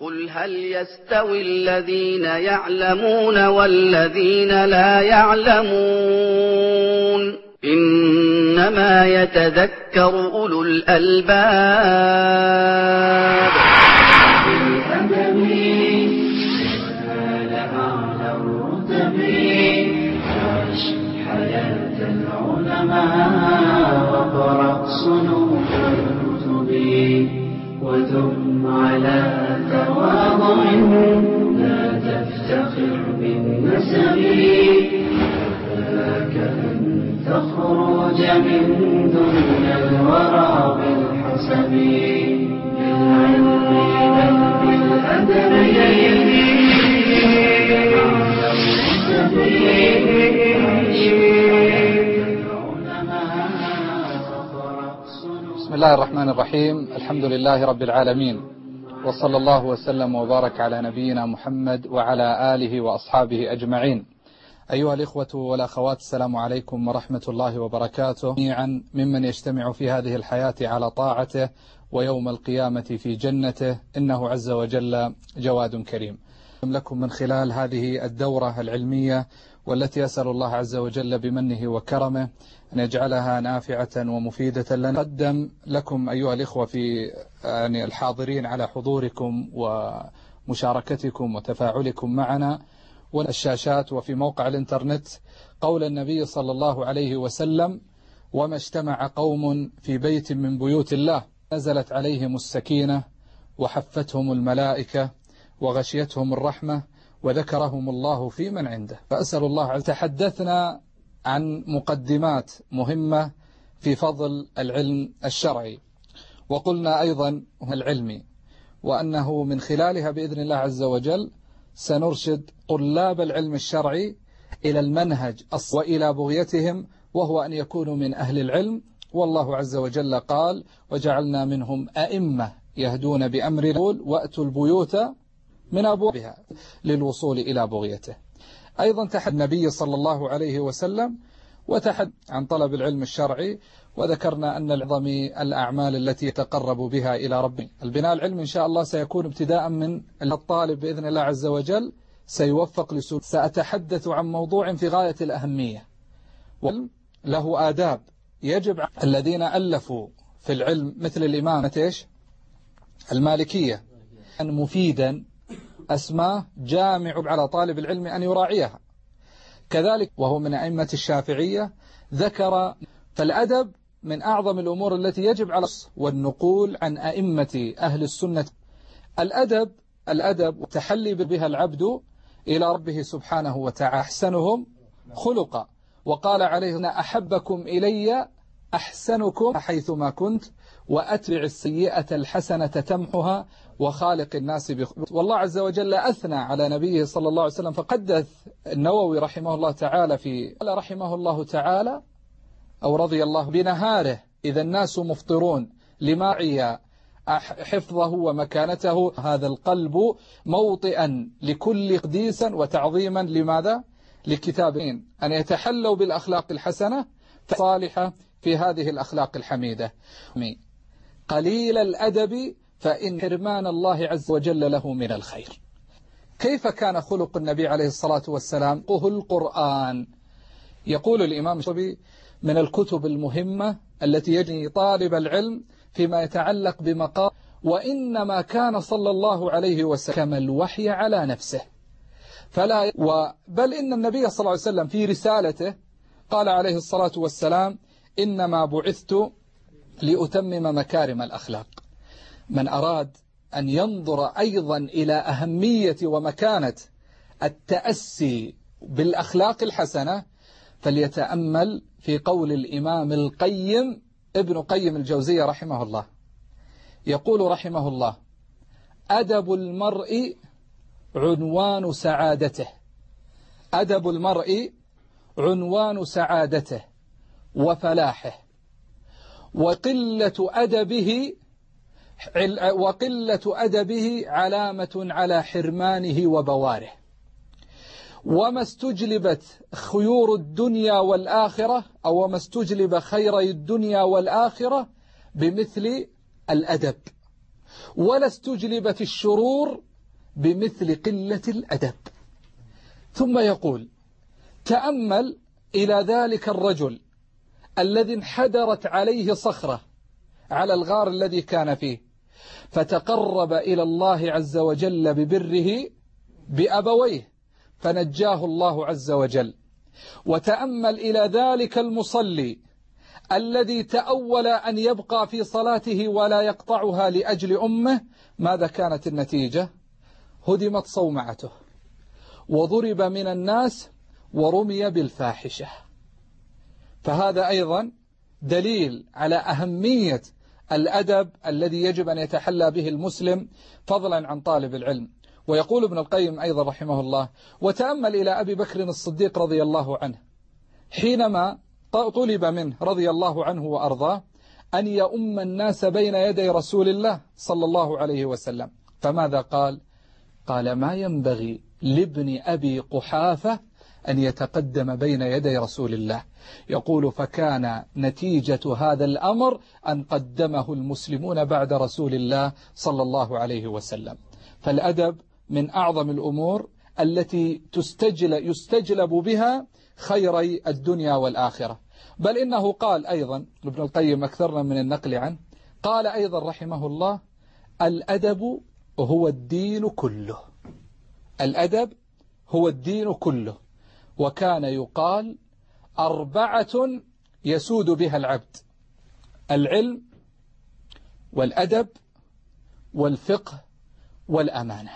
قل هل يستوي الذين يعلمون والذين لا يعلمون إنما يتذكر أولو الألباب حياة العلماء وقرأ صنوف الكتب وثم على تواضع لا تفتخر بالنسب. فذاك أن تخرج من دنيا الورى بالحسب. بالعلم بل بالأدب بسم الله الرحمن الرحيم. الحمد لله رب العالمين. وصلى الله وسلم وبارك على نبينا محمد وعلى آله وأصحابه أجمعين. أيها الإخوة والأخوات السلام عليكم ورحمة الله وبركاته. جميعا ممن يجتمع في هذه الحياة على طاعته ويوم القيامة في جنته إنه عز وجل جواد كريم. لكم من خلال هذه الدورة العلمية والتي أسأل الله عز وجل بمنه وكرمه أن يجعلها نافعة ومفيدة لنا. قدم لكم أيها الإخوة في يعني الحاضرين على حضوركم ومشاركتكم وتفاعلكم معنا والشاشات وفي موقع الإنترنت قول النبي صلى الله عليه وسلم وما اجتمع قوم في بيت من بيوت الله نزلت عليهم السكينة وحفتهم الملائكة وغشيتهم الرحمة وذكرهم الله في من عنده. فأسأل الله. تحدثنا عن مقدمات مهمة في فضل العلم الشرعي؟ وقلنا أيضا العلمي وأنه من خلالها بإذن الله عز وجل سنرشد طلاب العلم الشرعي إلى المنهج وإلى بغيتهم وهو أن يكونوا من أهل العلم. والله عز وجل قال وجعلنا منهم أئمة يهدون بأمر وأتوا البيوت من أبوابها للوصول إلى بغيته. أيضا تحد النبي صلى الله عليه وسلم وتحد عن طلب العلم الشرعي وذكرنا أن العظم الأعمال التي يتقرب بها إلى ربه. البناء العلمي إن شاء الله سيكون ابتداء من الطالب بإذن الله عز وجل سيوفق لسوء سأتحدث عن موضوع في غاية الأهمية. له آداب. يجب الذين ألفوا في العلم مثل الإمام إيش؟ المالكية. مفيدا أسماء جامع على طالب العلم أن يراعيها. كذلك وهو من أئمة الشافعية ذكر فالأدب من أعظم الأمور التي يجب على والنقول عن أئمة أهل السنة. الأدب الأدب تحلي بها العبد إلى ربه سبحانه وتعالى أحسنهم خلقا. وقال عليه أحبكم إلي أحسنكم حيثما كنت وأتبع السيئة الحسنة تمحها وخالق الناس بخ... والله عز وجل أثنى على نبيه صلى الله عليه وسلم فقدث النووي رحمه الله تعالى في قال رحمه الله تعالى أو رضي الله بنهاره إذا الناس مفطرون لماعي حفظه ومكانته هذا القلب موطئا لكل قديسا وتعظيما لماذا؟ لكتابين أن يتحلوا بالأخلاق الحسنة صالحة في هذه الأخلاق الحميدة. قليل الأدب فإن حرمان الله عز وجل له من الخير. كيف كان خلق النبي عليه الصلاة والسلام؟ قه القرآن. يقول الإمام الشبي من الكتب المهمة التي يجني طالب العلم فيما يتعلق بمقام وإنما كان صلى الله عليه وسلم الوحي على نفسه. فلا بل إن النبي صلى الله عليه وسلم في رسالته قال عليه الصلاة والسلام إنما بعثت لأتمم مكارم الأخلاق. من أراد أن ينظر أيضا إلى أهمية ومكانة التأسي بالأخلاق الحسنة فليتأمل في قول الإمام القيم ابن قيم الجوزية رحمه الله. يقول رحمه الله أدب المرء عنوان سعادته. أدب المرء عنوان سعادته. وفلاحه. وقلة أدبه وقلة أدبه علامة على حرمانه وبواره. وما استجلبت خيور الدنيا والآخرة أو ما استجلب خيري الدنيا والآخرة بمثل الأدب. ولا استجلبت الشرور بمثل قلة الأدب. ثم يقول تأمل إلى ذلك الرجل الذي انحدرت عليه صخرة على الغار الذي كان فيه فتقرب إلى الله عز وجل ببره بأبويه فنجاه الله عز وجل. وتأمل إلى ذلك المصلي الذي تأول أن يبقى في صلاته ولا يقطعها لأجل أمه ماذا كانت النتيجة؟ هدمت صومعته وضرب من الناس ورمي بالفاحشة. فهذا أيضا دليل على أهمية الأدب الذي يجب أن يتحلى به المسلم فضلا عن طالب العلم. ويقول ابن القيم أيضا رحمه الله وتأمل إلى أبي بكر الصديق رضي الله عنه حينما طلب منه رضي الله عنه وأرضاه أن يؤم الناس بين يدي رسول الله صلى الله عليه وسلم. فماذا قال؟ قال ما ينبغي لابن أبي قحافة أن يتقدم بين يدي رسول الله. يقول فكان نتيجة هذا الأمر أن قدمه المسلمون بعد رسول الله صلى الله عليه وسلم. فالأدب من أعظم الأمور التي تستجل يستجلب بها خيري الدنيا والآخرة. بل إنه قال أيضا ابن القيم أكثرنا من النقل عنه قال أيضا رحمه الله الأدب هو الدين كله. الأدب هو الدين كله. وكان يقال أربعة يسود بها العبد العلم والأدب والفقه والأمانة.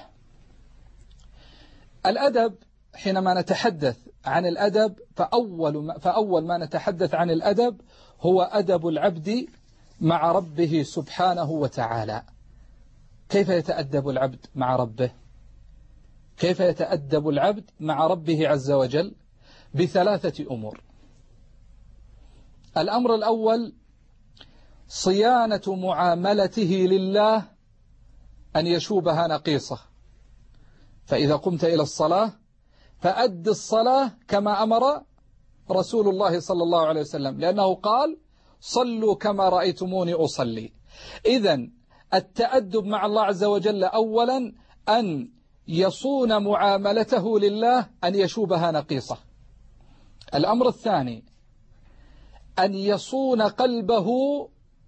الأدب حينما نتحدث عن الأدب فأول ما, فأول ما نتحدث عن الأدب هو أدب العبد مع ربه سبحانه وتعالى. كيف يتأدب العبد مع ربه؟ كيف يتأدب العبد مع ربه عز وجل بثلاثة أمور. الأمر الأول صيانة معاملته لله أن يشوبها نقيصة. فإذا قمت إلى الصلاة فأد الصلاة كما أمر رسول الله صلى الله عليه وسلم لأنه قال صلوا كما رأيتموني أصلي. إذا التأدب مع الله عز وجل أولا أن يصون معاملته لله أن يشوبها نقيصة. الأمر الثاني أن يصون قلبه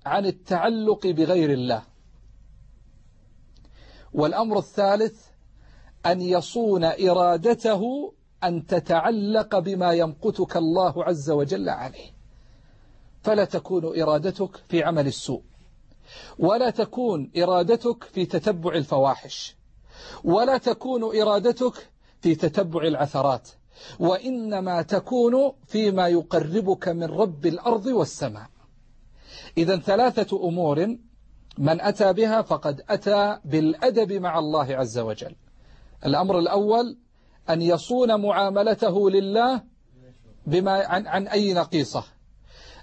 عن التعلق بغير الله. والأمر الثالث أن يصون إرادته أن تتعلق بما يمقتك الله عز وجل عليه. فلا تكون إرادتك في عمل السوء ولا تكون إرادتك في تتبع الفواحش. ولا تكون إرادتك في تتبع العثرات وإنما تكون فيما يقربك من رب الأرض والسماء. إذا ثلاثة أمور من أتى بها فقد أتى بالأدب مع الله عز وجل. الأمر الأول أن يصون معاملته لله بما عن, عن أي نقيصة.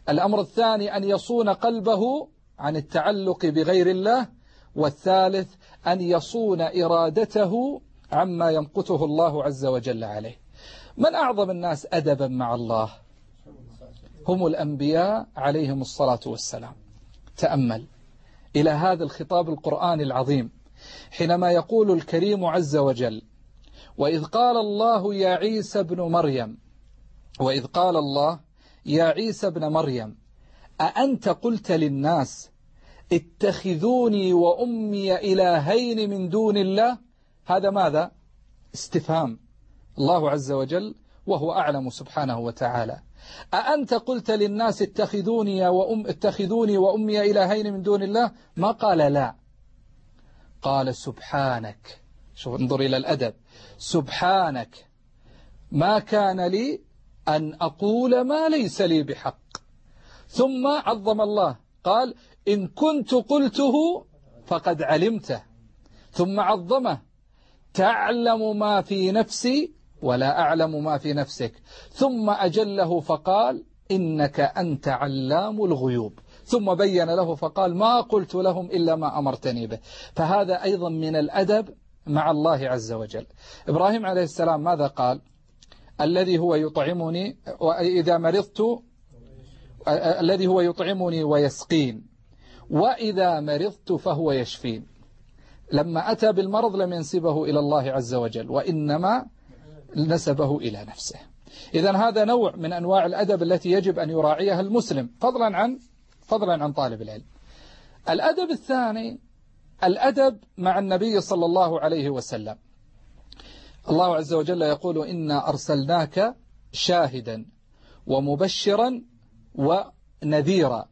الأمر الثاني أن يصون قلبه عن التعلق بغير الله. والثالث أن يصون إرادته عما يمقته الله عز وجل عليه. من أعظم الناس أدبا مع الله؟ هم الأنبياء عليهم الصلاة والسلام. تأمل. إلى هذا الخطاب القرآن العظيم. حينما يقول الكريم عز وجل وإذ قال الله يا عيسى بن مريم وإذ قال الله يا عيسى بن مريم أأنت قلت للناس اتخذوني وأمي إلهين من دون الله. هذا ماذا؟ استفهام. الله عز وجل وهو أعلم سبحانه وتعالى. أأنت قلت للناس اتخذوني وأم اتخذوني وأمي إلهين من دون الله؟ ما قال لا. قال سبحانك. شوف انظر إلى الأدب. سبحانك. ما كان لي أن أقول ما ليس لي بحق. ثم عظم الله. قال إن كنت قلته فقد علمته. ثم عظمه تعلم ما في نفسي ولا أعلم ما في نفسك. ثم أجله فقال إنك أنت علام الغيوب. ثم بين له فقال ما قلت لهم إلا ما أمرتني به. فهذا أيضا من الأدب مع الله عز وجل. إبراهيم عليه السلام ماذا قال? الذي هو يطعمني وإذا مرضت الذي هو يطعمني ويسقين. وإذا مرضت فهو يشفين. لما أتى بالمرض لم ينسبه إلى الله عز وجل وإنما نسبه إلى نفسه. إذا هذا نوع من أنواع الأدب التي يجب أن يراعيها المسلم فضلا عن فضلا عن طالب العلم. الأدب الثاني الأدب مع النبي صلى الله عليه وسلم. الله عز وجل يقول إنا أرسلناك شاهدا ومبشرا ونذيرا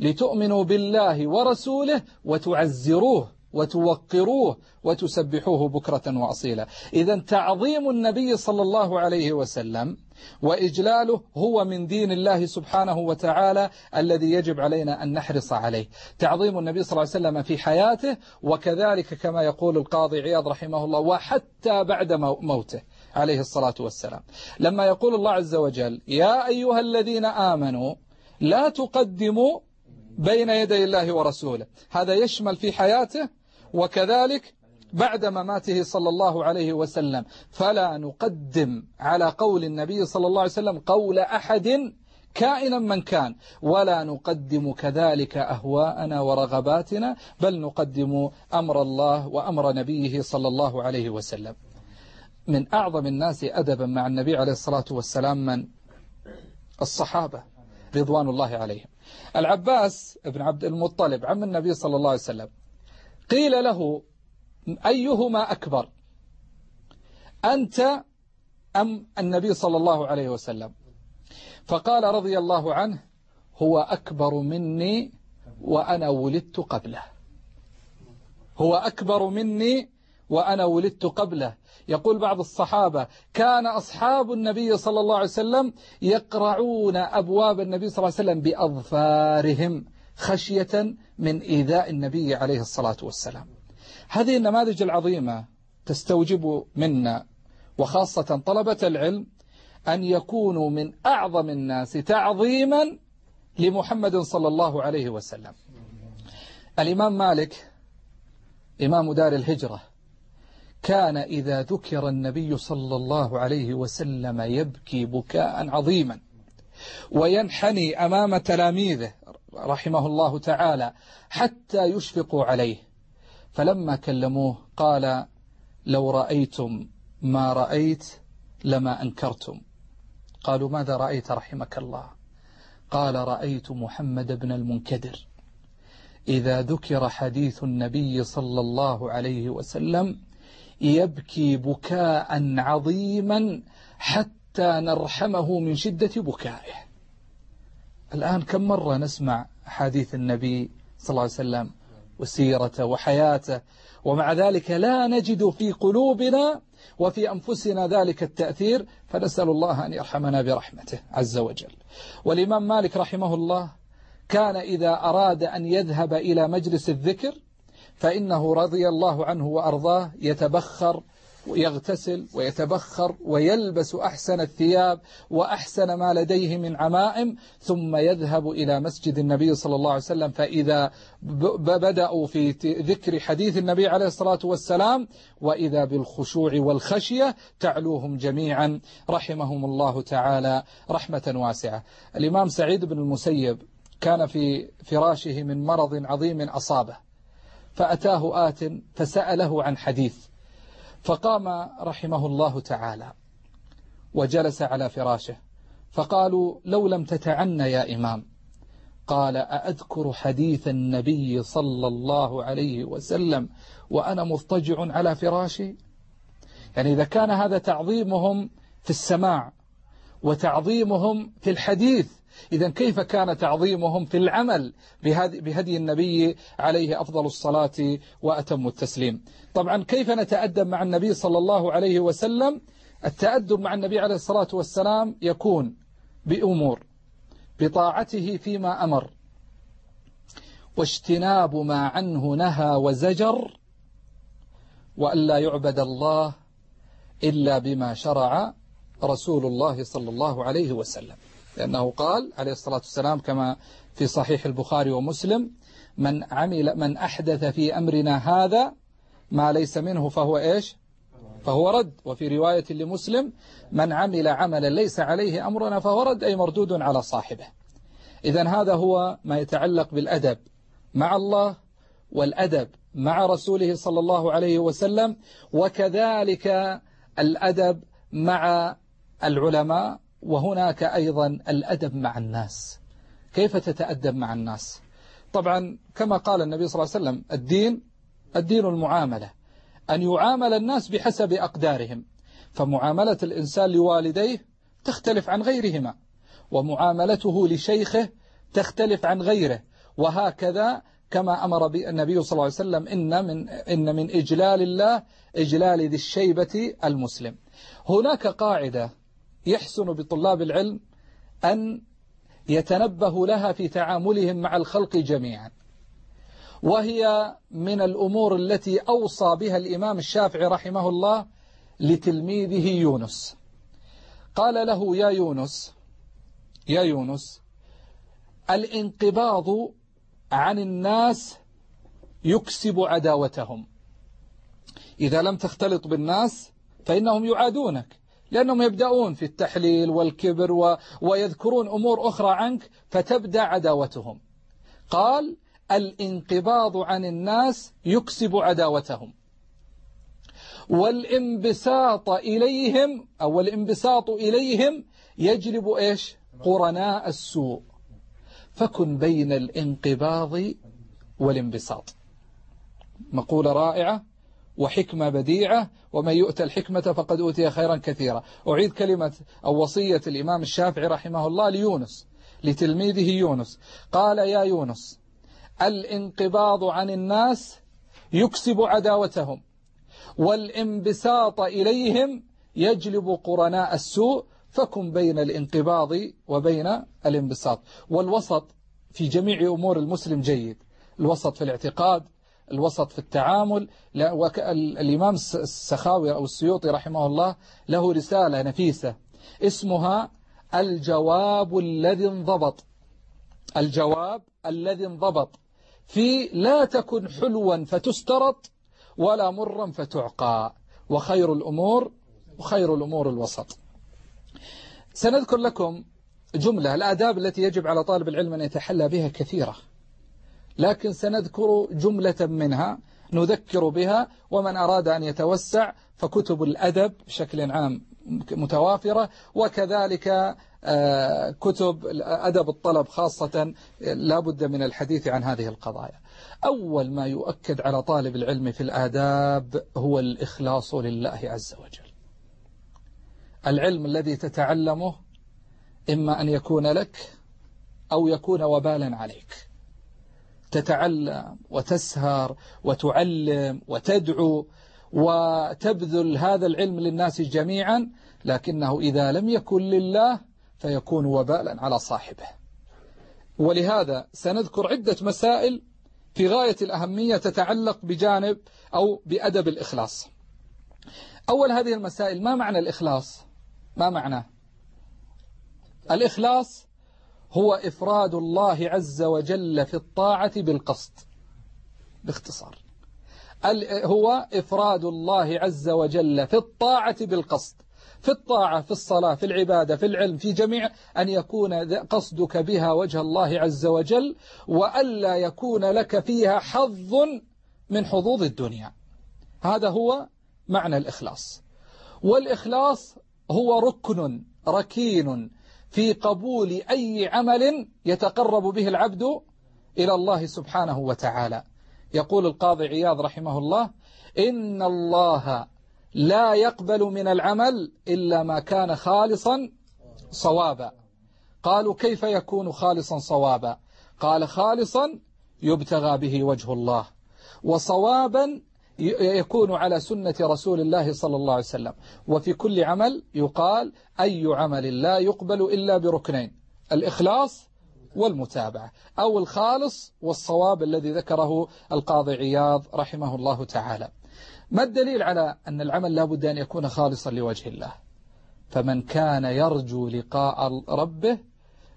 لتؤمنوا بالله ورسوله وتعزروه وتوقروه وتسبحوه بكرة وأصيلا. إذا تعظيم النبي صلى الله عليه وسلم وإجلاله هو من دين الله سبحانه وتعالى الذي يجب علينا أن نحرص عليه. تعظيم النبي صلى الله عليه وسلم في حياته وكذلك كما يقول القاضي عياض رحمه الله وحتى بعد موته عليه الصلاة والسلام. لما يقول الله عز وجل يا أيها الذين آمنوا لا تقدموا بين يدي الله ورسوله. هذا يشمل في حياته وكذلك بعد مماته صلى الله عليه وسلم. فلا نقدم على قول النبي صلى الله عليه وسلم قول أحد كائنا من كان. ولا نقدم كذلك أهواءنا ورغباتنا بل نقدم أمر الله وأمر نبيه صلى الله عليه وسلم. من أعظم الناس أدبا مع النبي عليه الصلاة والسلام من الصحابة. رضوان الله عليهم. العباس بن عبد المطلب عم النبي صلى الله عليه وسلم قيل له أيهما أكبر أنت أم النبي صلى الله عليه وسلم؟ فقال رضي الله عنه هو أكبر مني وأنا ولدت قبله. هو أكبر مني وأنا ولدت قبله. يقول بعض الصحابة كان أصحاب النبي صلى الله عليه وسلم يقرعون أبواب النبي صلى الله عليه وسلم بأظفارهم خشية من إيذاء النبي عليه الصلاة والسلام. هذه النماذج العظيمة تستوجب منا وخاصة طلبة العلم أن يكونوا من أعظم الناس تعظيما لمحمد صلى الله عليه وسلم. الإمام مالك إمام دار الهجرة كان إذا ذكر النبي صلى الله عليه وسلم يبكي بكاء عظيما وينحني أمام تلاميذه رحمه الله تعالى حتى يشفقوا عليه. فلما كلموه قال لو رأيتم ما رأيت لما أنكرتم. قالوا ماذا رأيت رحمك الله؟ قال رأيت محمد بن المنكدر. إذا ذكر حديث النبي صلى الله عليه وسلم يبكي بكاء عظيما حتى نرحمه من شدة بكائه. الآن كم مرة نسمع حديث النبي صلى الله عليه وسلم وسيرته وحياته ومع ذلك لا نجد في قلوبنا وفي أنفسنا ذلك التأثير فنسأل الله أن يرحمنا برحمته عز وجل. والإمام مالك رحمه الله كان إذا أراد أن يذهب إلى مجلس الذكر فإنه رضي الله عنه وأرضاه يتبخر يغتسل ويتبخر ويلبس أحسن الثياب وأحسن ما لديه من عمائم ثم يذهب إلى مسجد النبي صلى الله عليه وسلم. فإذا بدأوا في ذكر حديث النبي عليه الصلاة والسلام وإذا بالخشوع والخشية تعلوهم جميعا. رحمهم الله تعالى رحمة واسعة. الإمام سعيد بن المسيب كان في فراشه من مرض عظيم أصابه. فأتاه آت فسأله عن حديث فقام رحمه الله تعالى وجلس على فراشه فقالوا لو لم تتعن يا إمام قال أأذكر حديث النبي صلى الله عليه وسلم وأنا مضطجع على فراشي؟ يعني إذا كان هذا تعظيمهم في السماع وتعظيمهم في الحديث إذا كيف كان تعظيمهم في العمل بهدي النبي عليه أفضل الصلاة وأتم التسليم؟ طبعا كيف نتأدب مع النبي صلى الله عليه وسلم؟ التأدب مع النبي عليه الصلاة والسلام يكون بأمور بطاعته فيما أمر واجتناب ما عنه نهى وزجر وأن لا يعبد الله إلا بما شرع رسول الله صلى الله عليه وسلم. لأنه قال عليه الصلاة والسلام كما في صحيح البخاري ومسلم من عمل من أحدث في أمرنا هذا ما ليس منه فهو إيش؟ فهو رد. وفي رواية لمسلم من عمل عملا ليس عليه أمرنا فهو رد أي مردود على صاحبه. إذا هذا هو ما يتعلق بالأدب مع الله والأدب مع رسوله صلى الله عليه وسلم وكذلك الأدب مع العلماء وهناك أيضا الأدب مع الناس. كيف تتأدب مع الناس؟ طبعا كما قال النبي صلى الله عليه وسلم الدين الدين المعاملة أن يعامل الناس بحسب أقدارهم. فمعاملة الإنسان لوالديه تختلف عن غيرهما ومعاملته لشيخه تختلف عن غيره. وهكذا كما أمر النبي صلى الله عليه وسلم إن من, إن من إجلال الله إجلال ذي الشيبة المسلم. هناك قاعدة يحسن بطلاب العلم أن يتنبه لها في تعاملهم مع الخلق جميعا. وهي من الأمور التي أوصى بها الإمام الشافعي رحمه الله لتلميذه يونس. قال له يا يونس يا يونس الانقباض عن الناس يكسب عداوتهم. إذا لم تختلط بالناس فإنهم يعادونك. لأنهم يبدأون في التحليل والكبر و... ويذكرون أمور أخرى عنك فتبدأ عداوتهم. قال الانقباض عن الناس يكسب عداوتهم. والانبساط إليهم أو الانبساط إليهم يجلب إيش؟ قرناء السوء. فكن بين الانقباض والانبساط. مقولة رائعة. وحكمة بديعة ومن يؤتى الحكمة فقد أوتي خيرا كثيرا. أعيد كلمة أو وصية الإمام الشافعي رحمه الله ليونس لتلميذه يونس. قال يا يونس الانقباض عن الناس يكسب عداوتهم والانبساط إليهم يجلب قرناء السوء فكن بين الانقباض وبين الانبساط. والوسط في جميع أمور المسلم جيد الوسط في الاعتقاد الوسط في التعامل. الإمام السخاوي أو السيوطي رحمه الله له رسالة نفيسة اسمها الجواب الذي انضبط. الجواب الذي انضبط. في لا تكن حلوا فتسترط ولا مرا فتعقى وخير الأمور وخير الأمور الوسط. سنذكر لكم جملة الآداب التي يجب على طالب العلم أن يتحلى بها كثيرة لكن سنذكر جملة منها نذكر بها ومن أراد أن يتوسع فكتب الأدب بشكل عام متوافرة وكذلك آه، كتب أدب الطلب خاصة لا بد من الحديث عن هذه القضايا. أول ما يؤكد على طالب العلم في الآداب هو الإخلاص لله عز وجل. العلم الذي تتعلمه إما أن يكون لك أو يكون وبالا عليك. تتعلم وتسهر وتعلم وتدعو وتبذل هذا العلم للناس جميعا لكنه إذا لم يكن لله فيكون وبالا على صاحبه. ولهذا سنذكر عدة مسائل في غاية الأهمية تتعلق بجانب أو بأدب الإخلاص. أول هذه المسائل ما معنى الإخلاص؟ ما معناه الإخلاص هو إفراد الله عز وجل في الطاعة بالقصد باختصار. هو إفراد الله عز وجل في الطاعة بالقصد في الطاعة في الصلاة في العبادة في العلم في جميع أن يكون قصدك بها وجه الله عز وجل وألا يكون لك فيها حظ من حظوظ الدنيا. هذا هو معنى الإخلاص. والإخلاص هو ركن ركين في قبول أي عمل يتقرب به العبد إلى الله سبحانه وتعالى. يقول القاضي عياض رحمه الله إن الله لا يقبل من العمل إلا ما كان خالصا صوابا. قالوا كيف يكون خالصا صوابا؟ قال خالصا يبتغى به وجه الله وصوابا يكون على سنة رسول الله صلى الله عليه وسلم. وفي كل عمل يقال أي عمل لا يقبل إلا بركنين الإخلاص والمتابعة أو الخالص والصواب الذي ذكره القاضي عياض رحمه الله تعالى. ما الدليل على أن العمل لا بد أن يكون خالصا لوجه الله؟ فمن كان يرجو لقاء ربه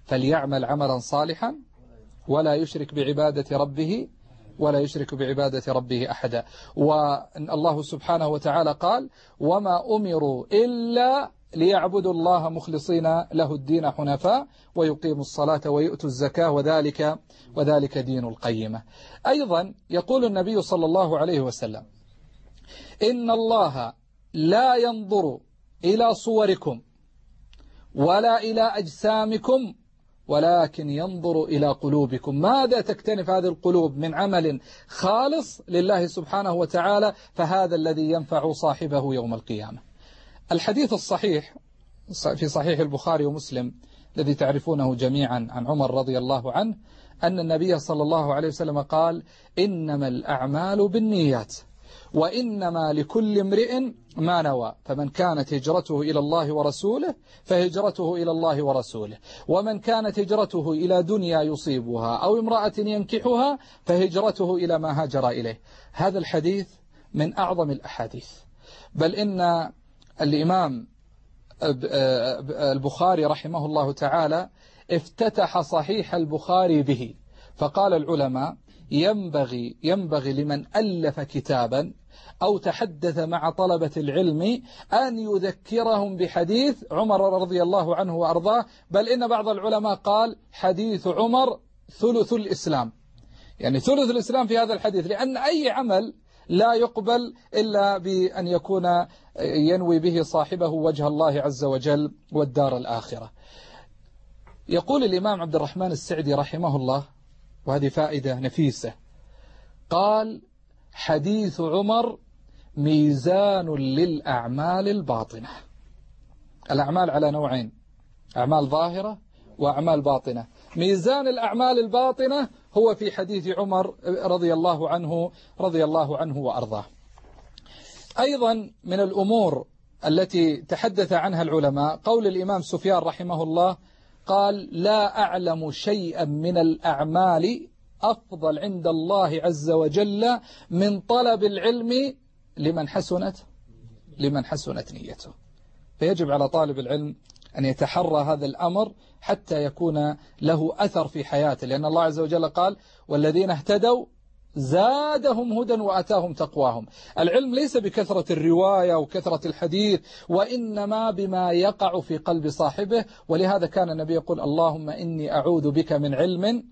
فليعمل عملا صالحا ولا يشرك بعبادة ربه ولا يشرك بعبادة ربه أحدا. والله سبحانه وتعالى قال وما أمروا إلا ليعبدوا الله مخلصين له الدين حنفاء ويقيموا الصلاة ويؤتوا الزكاة وذلك وذلك دين القيمة. أيضا يقول النبي صلى الله عليه وسلم إن الله لا ينظر إلى صوركم ولا إلى أجسامكم ولكن ينظر إلى قلوبكم. ماذا تكتنف هذه القلوب من عمل خالص لله سبحانه وتعالى فهذا الذي ينفع صاحبه يوم القيامة؟ الحديث الصحيح في صحيح البخاري ومسلم الذي تعرفونه جميعا عن عمر رضي الله عنه أن النبي صلى الله عليه وسلم قال إنما الأعمال بالنيات. وإنما لكل امرئ ما نوى. فمن كانت هجرته إلى الله ورسوله فهجرته إلى الله ورسوله. ومن كانت هجرته إلى دنيا يصيبها أو امرأة ينكحها فهجرته إلى ما هاجر إليه. هذا الحديث من أعظم الأحاديث. بل إن الإمام البخاري رحمه الله تعالى افتتح صحيح البخاري به. فقال العلماء ينبغي ينبغي لمن ألف كتابا أو تحدث مع طلبة العلم أن يذكرهم بحديث عمر رضي الله عنه وأرضاه. بل إن بعض العلماء قال حديث عمر ثلث الإسلام. يعني ثلث الإسلام في هذا الحديث لأن أي عمل لا يقبل إلا بأن يكون ينوي به صاحبه وجه الله عز وجل والدار الآخرة. يقول الإمام عبد الرحمن السعدي رحمه الله وهذه فائدة نفيسة. قال حديث عمر ميزان للأعمال الباطنة. الأعمال على نوعين أعمال ظاهرة وأعمال باطنة. ميزان الأعمال الباطنة هو في حديث عمر رضي الله عنه رضي الله عنه وأرضاه. أيضا من الأمور التي تحدث عنها العلماء قول الإمام سفيان رحمه الله قال لا أعلم شيئا من الأعمال أفضل عند الله عز وجل من طلب العلم لمن حسنت لمن حسنت نيته. فيجب على طالب العلم أن يتحرى هذا الأمر حتى يكون له أثر في حياته لأن الله عز وجل قال والذين اهتدوا زادهم هدى وأتاهم تقواهم. العلم ليس بكثرة الرواية وكثرة الحديث وإنما بما يقع في قلب صاحبه. ولهذا كان النبي يقول اللهم إني أعوذ بك من علم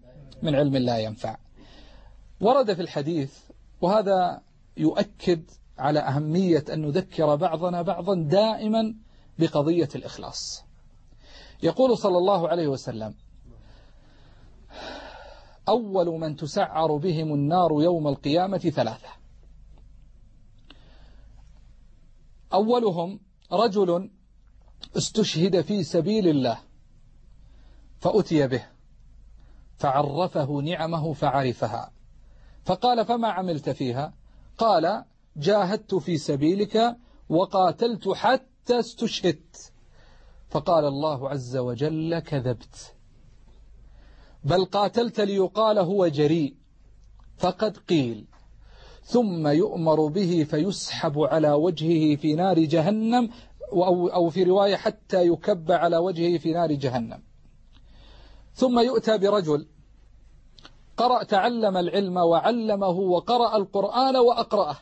من علم لا ينفع. ورد في الحديث وهذا يؤكد على أهمية أن نذكر بعضنا بعضا دائما بقضية الإخلاص. يقول صلى الله عليه وسلم أول من تسعر بهم النار يوم القيامة ثلاثة. أولهم رجل استشهد في سبيل الله فأتي به فعرفه نعمه فعرفها. فقال فما عملت فيها؟ قال جاهدت في سبيلك وقاتلت حتى استشهدت. فقال الله عز وجل كذبت. بل قاتلت ليقال هو جريء. فقد قيل ثم يؤمر به فيسحب على وجهه في نار جهنم أو في رواية حتى يكب على وجهه في نار جهنم. ثم يؤتى برجل قرأ تعلم العلم وعلمه وقرأ القرآن وأقرأه.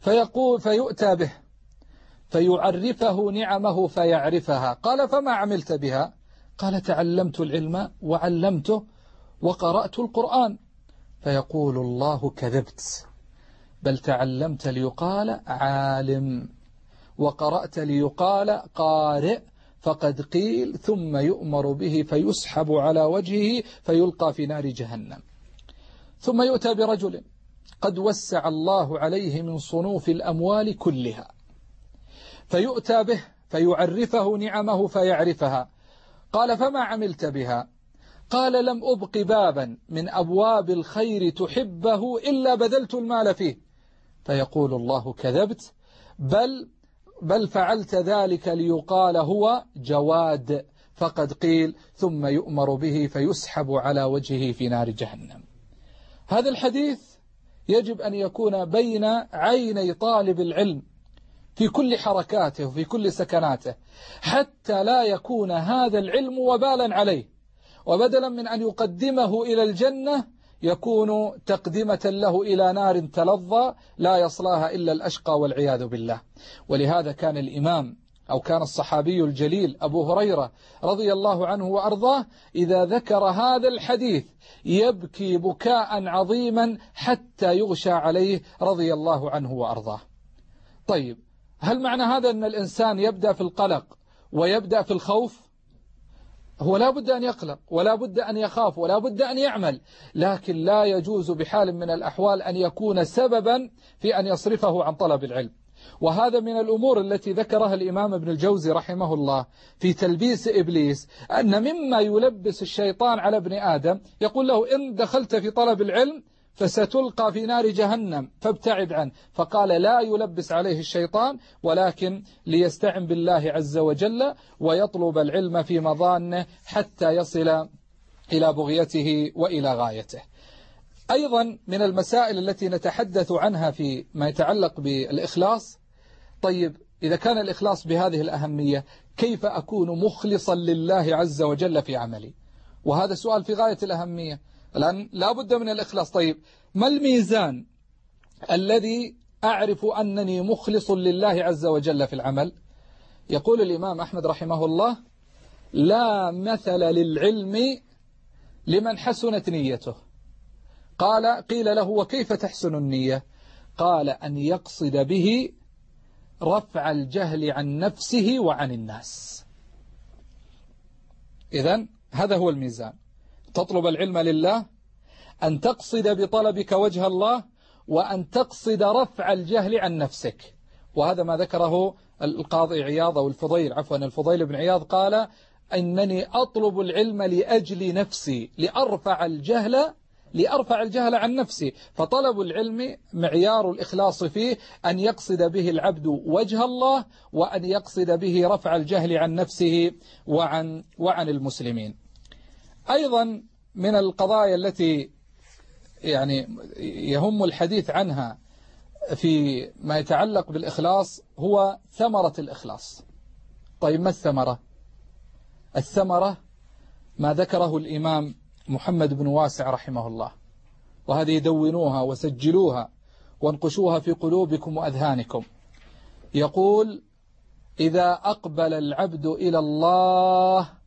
فيقول فيؤتى به فيعرفه نعمه فيعرفها. قال فما عملت بها؟ قال تعلمت العلم وعلمته وقرأت القرآن. فيقول الله كذبت بل تعلمت ليقال عالم وقرأت ليقال قارئ فقد قيل ثم يؤمر به فيسحب على وجهه فيلقى في نار جهنم. ثم يؤتى برجل قد وسع الله عليه من صنوف الأموال كلها فيؤتى به فيعرفه نعمه فيعرفها. قال فما عملت بها؟ قال لم أبق بابا من أبواب الخير تحبه إلا بذلت المال فيه. فيقول الله كذبت بل بل فعلت ذلك ليقال هو جواد. فقد قيل ثم يؤمر به فيسحب على وجهه في نار جهنم. هذا الحديث يجب أن يكون بين عيني طالب العلم في كل حركاته وفي كل سكناته حتى لا يكون هذا العلم وبالا عليه. وبدلا من أن يقدمه إلى الجنة يكون تقدمة له إلى نار تلظى لا يصلاها إلا الأشقى والعياذ بالله. ولهذا كان الإمام أو كان الصحابي الجليل أبو هريرة رضي الله عنه وأرضاه إذا ذكر هذا الحديث يبكي بكاء عظيما حتى يغشى عليه رضي الله عنه وأرضاه. طيب هل معنى هذا أن الإنسان يبدأ في القلق ويبدأ في الخوف؟ هو لا بد أن يقلق ولا بد أن يخاف ولا بد أن يعمل لكن لا يجوز بحال من الأحوال أن يكون سببا في أن يصرفه عن طلب العلم. وهذا من الأمور التي ذكرها الإمام ابن الجوزي رحمه الله في تلبيس إبليس أن مما يلبس الشيطان على ابن آدم يقول له إن دخلت في طلب العلم فستلقى في نار جهنم فابتعد عنه. فقال لا يلبس عليه الشيطان ولكن ليستعن بالله عز وجل ويطلب العلم في مضانه حتى يصل إلى بغيته وإلى غايته. أيضا من المسائل التي نتحدث عنها في ما يتعلق بالإخلاص. طيب إذا كان الإخلاص بهذه الأهمية كيف أكون مخلصا لله عز وجل في عملي؟ وهذا سؤال في غاية الأهمية. الآن لا بد من الإخلاص. طيب ما الميزان الذي أعرف أنني مخلص لله عز وجل في العمل؟ يقول الإمام أحمد رحمه الله لا مثل للعلم لمن حسنت نيته. قال قيل له وكيف تحسن النية؟ قال أن يقصد به رفع الجهل عن نفسه وعن الناس. إذن هذا هو الميزان. تطلب العلم لله أن تقصد بطلبك وجه الله وأن تقصد رفع الجهل عن نفسك. وهذا ما ذكره القاضي عياض أو الفضيل عفوا الفضيل بن عياض قال إنني أطلب العلم لأجل نفسي لأرفع الجهل لأرفع الجهل عن نفسي. فطلب العلم معيار الإخلاص فيه أن يقصد به العبد وجه الله وأن يقصد به رفع الجهل عن نفسه وعن, وعن المسلمين. أيضا من القضايا التي يعني يهم الحديث عنها في ما يتعلق بالإخلاص هو ثمرة الإخلاص. طيب ما الثمرة؟ الثمرة ما ذكره الإمام محمد بن واسع رحمه الله وهذه دونوها وسجلوها وانقشوها في قلوبكم وأذهانكم. يقول إذا أقبل العبد إلى الله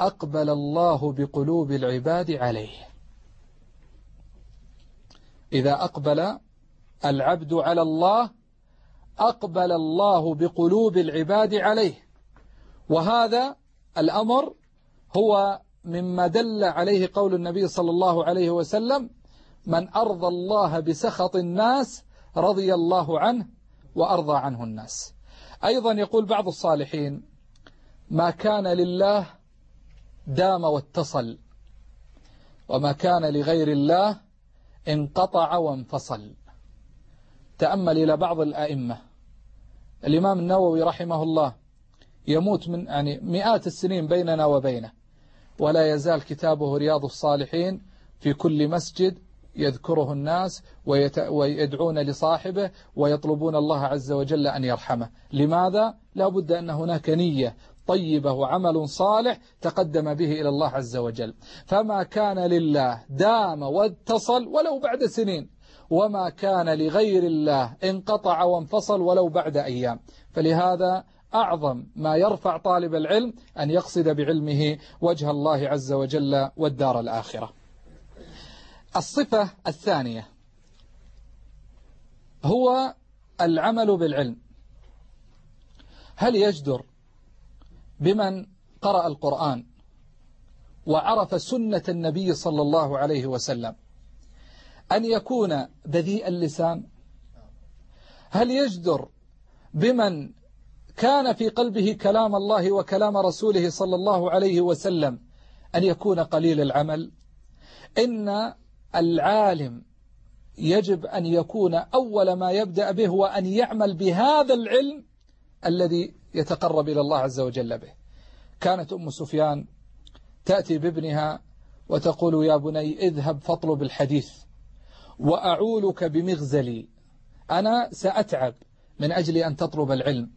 أقبل الله بقلوب العباد عليه. إذا أقبل العبد على الله أقبل الله بقلوب العباد عليه. وهذا الأمر هو مما دل عليه قول النبي صلى الله عليه وسلم من أرضى الله بسخط الناس رضي الله عنه وأرضى عنه الناس. أيضا يقول بعض الصالحين ما كان لله دام واتصل. وما كان لغير الله انقطع وانفصل. تأمل إلى بعض الآئمة. الإمام النووي رحمه الله يموت من يعني مئات السنين بيننا وبينه. ولا يزال كتابه رياض الصالحين في كل مسجد يذكره الناس ويدعون لصاحبه ويطلبون الله عز وجل أن يرحمه. لماذا؟ لا بد أن هناك نية طيبة وعمل صالح تقدم به إلى الله عز وجل. فما كان لله دام واتصل ولو بعد سنين وما كان لغير الله انقطع وانفصل ولو بعد أيام. فلهذا أعظم ما يرفع طالب العلم أن يقصد بعلمه وجه الله عز وجل والدار الآخرة. الصفة الثانية هو العمل بالعلم. هل يجدر بمن قرأ القرآن وعرف سنة النبي صلى الله عليه وسلم. أن يكون بذيء اللسان. هل يجدر بمن كان في قلبه كلام الله وكلام رسوله صلى الله عليه وسلم أن يكون قليل العمل؟ إن العالم يجب أن يكون أول ما يبدأ به وأن يعمل بهذا العلم الذي يتقرب إلى الله عز وجل به. كانت أم سفيان تأتي بابنها وتقول يا بني اذهب فاطلب الحديث وأعولك بمغزلي. أنا سأتعب من أجل أن تطلب العلم.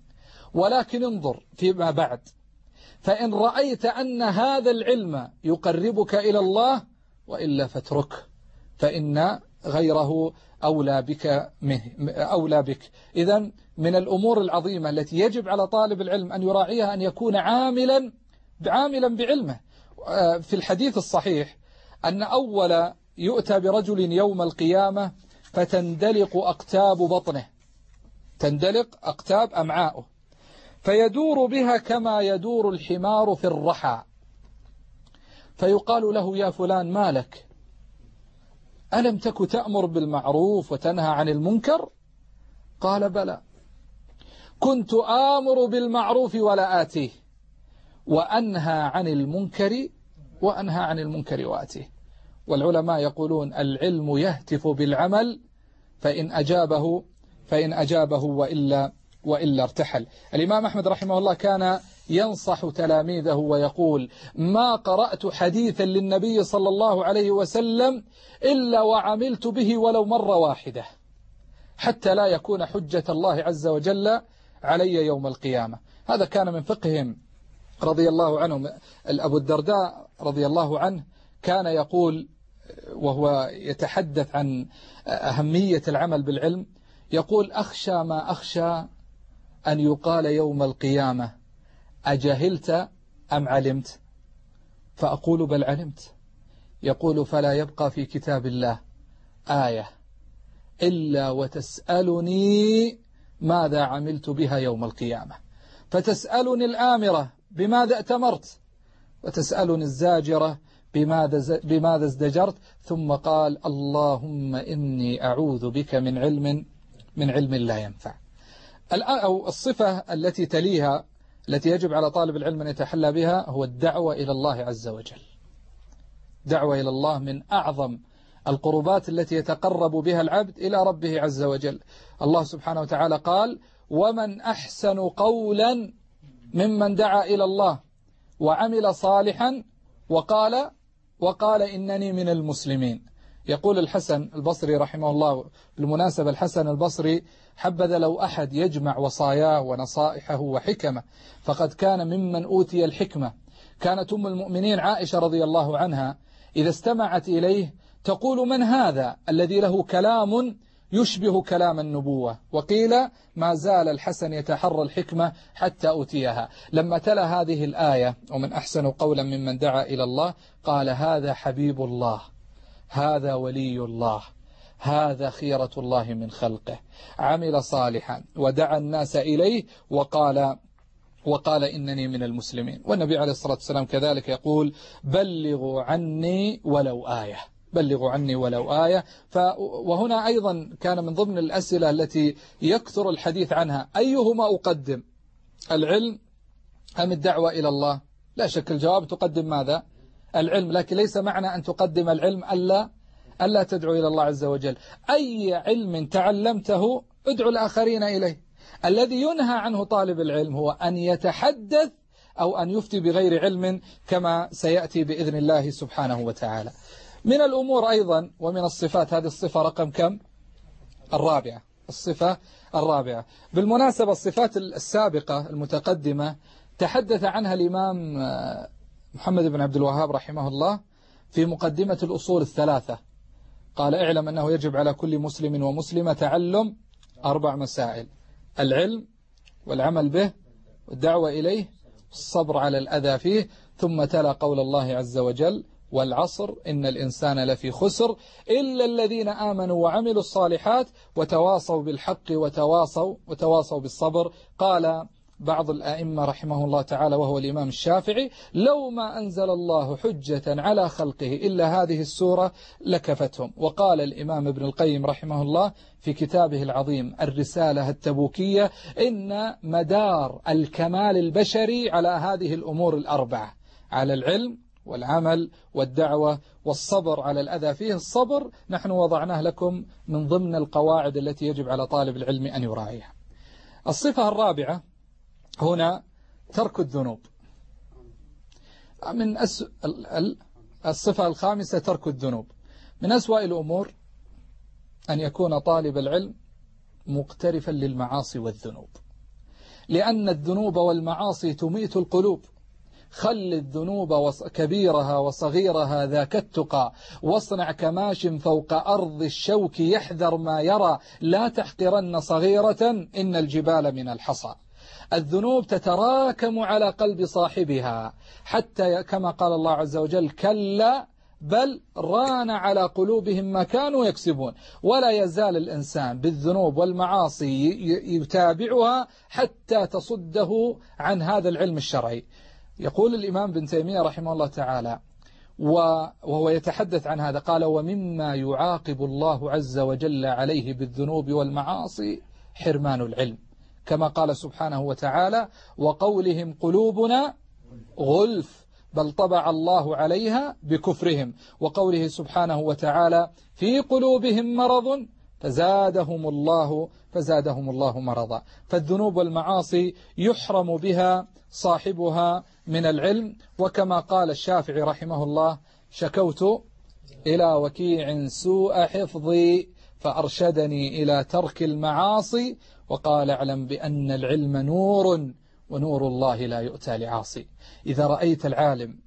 ولكن انظر فيما بعد. فإن رأيت أن هذا العلم يقربك إلى الله وإلا فاترك فإن غيره أولى بك أولى بك. إذا من الأمور العظيمة التي يجب على طالب العلم أن يراعيها أن يكون عاملا عاملا بعلمه. آه، في الحديث الصحيح أن أول يؤتى برجل يوم القيامة فتندلق أقتاب بطنه. تندلق أقتاب أمعاؤه فيدور بها كما يدور الحمار في الرحى. فيقال له يا فلان ما لك ألم تك تأمر بالمعروف وتنهى عن المنكر؟ قال بلى. كنت آمر بالمعروف ولا آتيه وأنهى عن المنكر وأنهى عن المنكر وآتيه. والعلماء يقولون العلم يهتف بالعمل فإن أجابه فإن أجابه وإلا وإلا ارتحل. الإمام أحمد رحمه الله كان ينصح تلاميذه ويقول ما قرأت حديثا للنبي صلى الله عليه وسلم إلا وعملت به ولو مرة واحدة حتى لا يكون حجة الله عز وجل علي يوم القيامة. هذا كان من فقههم رضي الله عنهم. أبو الدرداء رضي الله عنه كان يقول وهو يتحدث عن أهمية العمل بالعلم يقول أخشى ما أخشى أن يقال يوم القيامة. أجهلت أم علمت؟ فأقول بل علمت. يقول فلا يبقى في كتاب الله آية إلا وتسألني ماذا عملت بها يوم القيامة. فتسألني الآمرة بماذا أتمرت؟ وتسألني الزاجرة بماذا, بماذا ازدجرت؟ ثم قال اللهم إني أعوذ بك من علم من علم لا ينفع. الصفة التي تليها التي يجب على طالب العلم أن يتحلى بها هو الدعوة إلى الله عز وجل. دعوة إلى الله من أعظم القربات التي يتقرب بها العبد إلى ربه عز وجل. الله سبحانه وتعالى قال ومن أحسن قولا ممن دعا إلى الله وعمل صالحا وقال وقال إنني من المسلمين. يقول الحسن البصري رحمه الله بالمناسبة الحسن البصري حبذا لو أحد يجمع وصاياه ونصائحه وحكمه فقد كان ممن أوتي الحكمة. كانت أم المؤمنين عائشة رضي الله عنها إذا استمعت إليه تقول من هذا الذي له كلام يشبه كلام النبوة؟ وقيل ما زال الحسن يتحرى الحكمة حتى أوتيها. لما تلا هذه الآية ومن أحسن قولا ممن دعا إلى الله قال هذا حبيب الله. هذا ولي الله هذا خيرة الله من خلقه. عمل صالحا ودعا الناس إليه وقال وقال إنني من المسلمين. والنبي عليه الصلاة والسلام كذلك يقول بلغوا عني ولو آية. بلغوا عني ولو آية. وهنا أيضا كان من ضمن الأسئلة التي يكثر الحديث عنها أيهما أقدم؟ العلم أم الدعوة إلى الله؟ لا شك الجواب تقدم ماذا؟ العلم لكن ليس معنى أن تقدم العلم ألا ألا تدعو إلى الله عز وجل. أي علم تعلمته ادعو الآخرين إليه. الذي ينهى عنه طالب العلم هو أن يتحدث أو أن يفتي بغير علم كما سيأتي بإذن الله سبحانه وتعالى. من الأمور أيضا ومن الصفات هذه الصفة رقم كم؟ الرابعة. الصفة الرابعة. بالمناسبة الصفات السابقة المتقدمة تحدث عنها الإمام محمد بن عبد الوهاب رحمه الله في مقدمة الأصول الثلاثة. قال اعلم أنه يجب على كل مسلم ومسلمة تعلم أربع مسائل العلم والعمل به والدعوة إليه الصبر على الأذى فيه ثم تلا قول الله عز وجل والعصر إن الإنسان لفي خسر إلا الذين آمنوا وعملوا الصالحات وتواصوا بالحق وتواصوا وتواصوا بالصبر قال بعض الآئمة رحمه الله تعالى وهو الإمام الشافعي لو ما أنزل الله حجة على خلقه إلا هذه السورة لكفتهم. وقال الإمام ابن القيم رحمه الله في كتابه العظيم الرسالة التبوكية إن مدار الكمال البشري على هذه الأمور الأربعة على العلم والعمل والدعوة والصبر على الأذى. فيه الصبر نحن وضعناه لكم من ضمن القواعد التي يجب على طالب العلم أن يراعيها. الصفة الرابعة هنا ترك الذنوب. من. الصفة الخامسة ترك الذنوب. من أسوأ الأمور أن يكون طالب العلم مقترفا للمعاصي والذنوب. لأن الذنوب والمعاصي تميت القلوب. خل الذنوب كبيرها وصغيرها ذاك التقى. واصنع كماش فوق أرض الشوك يحذر ما يرى. لا تحقرن صغيرة إن الجبال من الحصى. الذنوب تتراكم على قلب صاحبها حتى كما قال الله عز وجل كلا بل ران على قلوبهم ما كانوا يكسبون. ولا يزال الإنسان بالذنوب والمعاصي يتابعها حتى تصده عن هذا العلم الشرعي. يقول الإمام بن تيمية رحمه الله تعالى وهو يتحدث عن هذا قال ومما يعاقب الله عز وجل عليه بالذنوب والمعاصي حرمان العلم. كما قال سبحانه وتعالى وقولهم قلوبنا غلف بل طبع الله عليها بكفرهم. وقوله سبحانه وتعالى في قلوبهم مرض فزادهم الله فزادهم الله مرضا. فالذنوب والمعاصي يحرم بها صاحبها من العلم. وكما قال الشافعي رحمه الله شكوت إلى وكيع سوء حفظي فأرشدني إلى ترك المعاصي وقال اعلم بأن العلم نور ونور الله لا يؤتى لعاصي. إذا رأيت العالم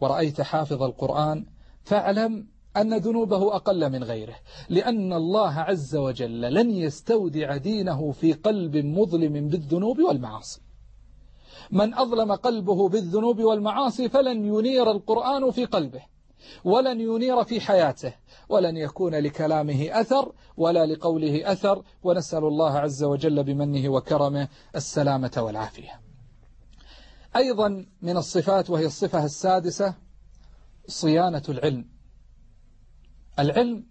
ورأيت حافظ القرآن فاعلم أن ذنوبه أقل من غيره لأن الله عز وجل لن يستودع دينه في قلب مظلم بالذنوب والمعاصي. من أظلم قلبه بالذنوب والمعاصي فلن ينير القرآن في قلبه. ولن ينير في حياته ولن يكون لكلامه أثر ولا لقوله أثر ونسأل الله عز وجل بمنه وكرمه السلامة والعافية. أيضا من الصفات وهي الصفة السادسة صيانة العلم. العلم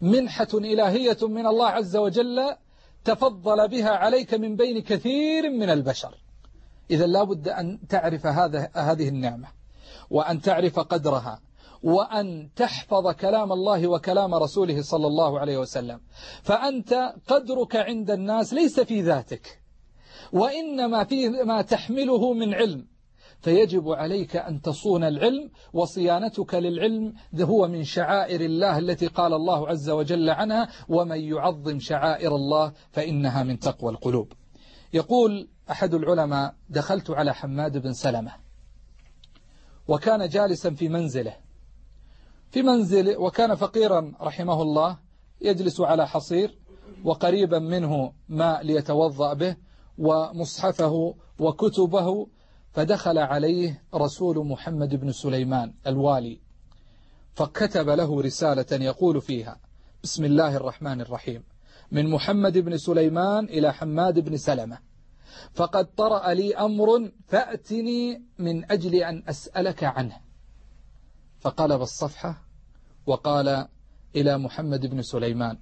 منحة إلهية من الله عز وجل تفضل بها عليك من بين كثير من البشر. إذا لابد أن تعرف هذا هذه النعمة. وأن تعرف قدرها وأن تحفظ كلام الله وكلام رسوله صلى الله عليه وسلم. فأنت قدرك عند الناس ليس في ذاتك وإنما في ما تحمله من علم. فيجب عليك أن تصون العلم وصيانتك للعلم هو من شعائر الله التي قال الله عز وجل عنها ومن يعظم شعائر الله فإنها من تقوى القلوب. يقول أحد العلماء دخلت على حماد بن سلمة. وكان جالسا في منزله. في منزل وكان فقيرا رحمه الله يجلس على حصير وقريبا منه ماء ليتوضأ به ومصحفه وكتبه فدخل عليه رسول محمد بن سليمان الوالي فكتب له رسالة يقول فيها بسم الله الرحمن الرحيم. من محمد بن سليمان إلى حماد بن سلمة. فقد طرأ لي أمر فأتني من أجل أن أسألك عنه. فقلب الصفحة وقال إلى محمد بن سليمان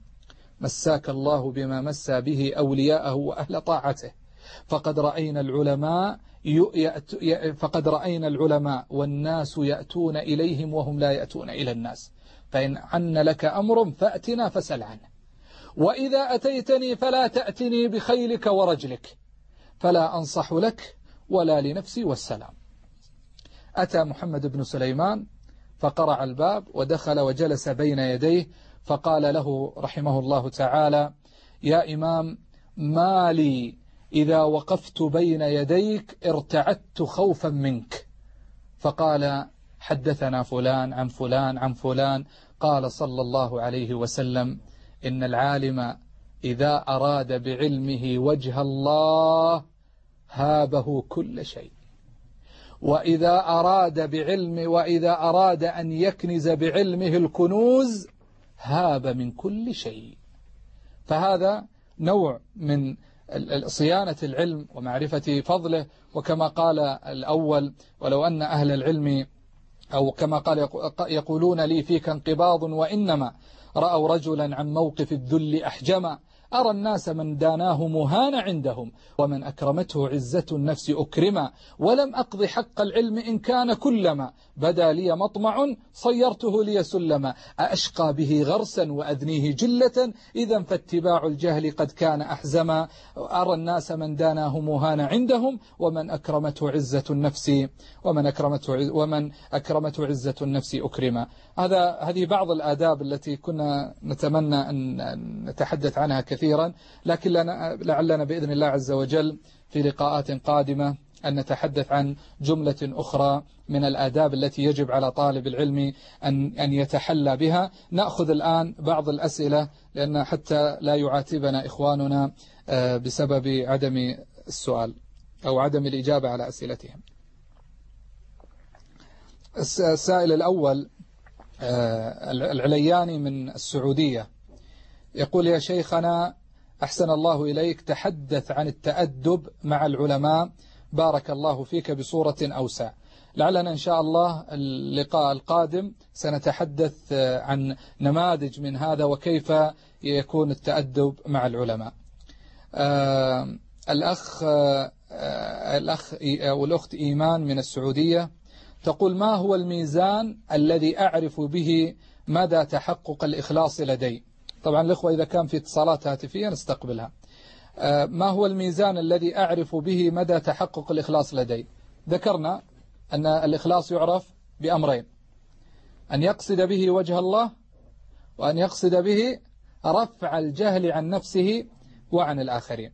مساك الله بما مسى به أولياءه وأهل طاعته. فقد رأينا العلماء فقد رأينا العلماء والناس يأتون إليهم وهم لا يأتون إلى الناس. فإن عن لك أمر فأتنا فسل عنه. وإذا أتيتني فلا تأتني بخيلك ورجلك. فلا أنصح لك ولا لنفسي والسلام. أتى محمد بن سليمان فقرع الباب ودخل وجلس بين يديه فقال له رحمه الله تعالى يا إمام ما لي إذا وقفت بين يديك ارتعدت خوفا منك. فقال حدثنا فلان عن فلان عن فلان. قال صلى الله عليه وسلم إن العالم إذا أراد بعلمه وجه الله هابه كل شيء. وإذا أراد بعلم وإذا أراد أن يكنز بعلمه الكنوز هاب من كل شيء. فهذا نوع من صيانة العلم ومعرفة فضله. وكما قال الأول ولو أن أهل العلم أو كما قال يقولون لي فيك انقباض وإنما رأوا رجلا عن موقف الذل أحجما أرى الناس من داناه مهان عندهم ومن أكرمته عزة النفس أكرما ولم أقض حق العلم إن كان كلما بدا لي مطمع صيرته لي سلما أأشقى به غرسا وأذنيه جلة. إذا فاتباع الجهل قد كان أحزما. أرى الناس من داناه مهان عندهم ومن أكرمته عزة النفس. ومن أكرمته ومن أكرمته عزة النفس أكرما هذا هذه بعض الآداب التي كنا نتمنى أن نتحدث عنها كثيرا. لكن لنا لعلنا بإذن الله عز وجل في لقاءات قادمة أن نتحدث عن جملة أخرى من الآداب التي يجب على طالب العلم أن أن يتحلى بها. نأخذ الآن بعض الأسئلة لأن حتى لا يعاتبنا إخواننا آه، بسبب عدم السؤال أو عدم الإجابة على أسئلتهم. السائل الأول آه، العلياني من السعودية يقول يا شيخنا أحسن الله إليك تحدث عن التأدب مع العلماء بارك الله فيك بصورة أوسع. لعلنا إن شاء الله اللقاء القادم سنتحدث آه، عن نماذج من هذا وكيف يكون التأدب مع العلماء. آه، الأخ الأخ والأخت إيمان من السعودية تقول ما هو الميزان الذي أعرف به مدى تحقق الإخلاص لدي؟ طبعا الأخوة إذا كان في اتصالات هاتفية نستقبلها. آه، ما هو الميزان الذي أعرف به مدى تحقق الإخلاص لدي؟ ذكرنا أن الإخلاص يعرف بأمرين. أن يقصد به وجه الله وأن يقصد به رفع الجهل عن نفسه وعن الآخرين.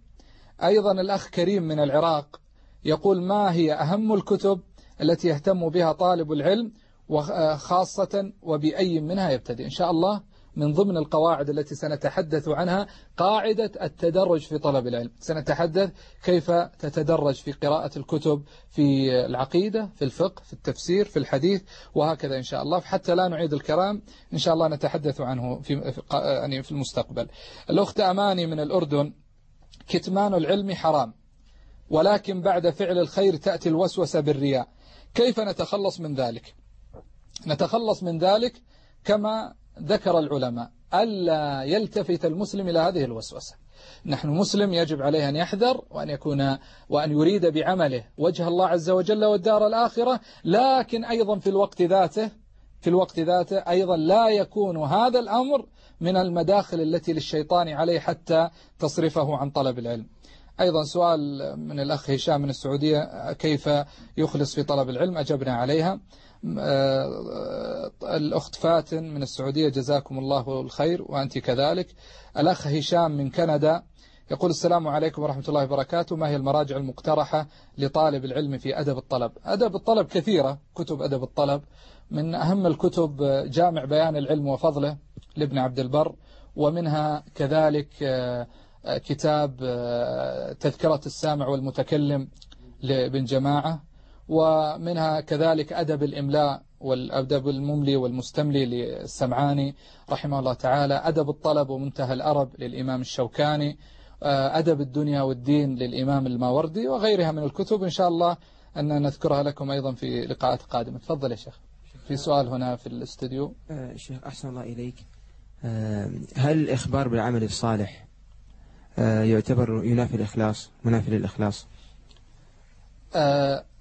أيضا الأخ كريم من العراق يقول ما هي أهم الكتب التي يهتم بها طالب العلم وخاصة وبأي منها يبتدئ؟ إن شاء الله من ضمن القواعد التي سنتحدث عنها قاعدة التدرج في طلب العلم. سنتحدث كيف تتدرج في قراءة الكتب في العقيدة في الفقه في التفسير في الحديث وهكذا إن شاء الله. حتى لا نعيد الكلام إن شاء الله نتحدث عنه في يعني في المستقبل. الأخت أماني من الأردن كتمان العلم حرام ولكن بعد فعل الخير تأتي الوسوسة بالرياء. كيف نتخلص من ذلك؟ نتخلص من ذلك كما ذكر العلماء ألا يلتفت المسلم إلى هذه الوسوسة. نحن مسلم يجب عليه أن يحذر وأن يكون وأن يريد بعمله وجه الله عز وجل والدار الآخرة لكن أيضا في الوقت ذاته في الوقت ذاته أيضا لا يكون هذا الأمر من المداخل التي للشيطان عليه حتى تصرفه عن طلب العلم. أيضا سؤال من الأخ هشام من السعودية كيف يخلص في طلب العلم؟ أجبنا عليها. الأخت فاتن من السعودية جزاكم الله الخير وأنت كذلك. الأخ هشام من كندا يقول السلام عليكم ورحمة الله وبركاته. ما هي المراجع المقترحة لطالب العلم في أدب الطلب؟ أدب الطلب كثيرة كتب أدب الطلب. من أهم الكتب جامع بيان العلم وفضله لابن عبد البر ومنها كذلك آه، كتاب آه، تذكرة السامع والمتكلم لابن جماعة. ومنها كذلك أدب الإملاء والأدب المملي والمستملي للسمعاني رحمه الله تعالى أدب الطلب ومنتهى الأرب للإمام الشوكاني آه، أدب الدنيا والدين للإمام الماوردي وغيرها من الكتب. إن شاء الله أن نذكرها لكم أيضا في لقاءات قادمة. تفضل يا شيخ. في سؤال هنا في الاستوديو. آه، شيخ أحسن الله إليك. هل الإخبار بالعمل الصالح آه، يعتبر ينافي الإخلاص منافي للإخلاص؟ آه،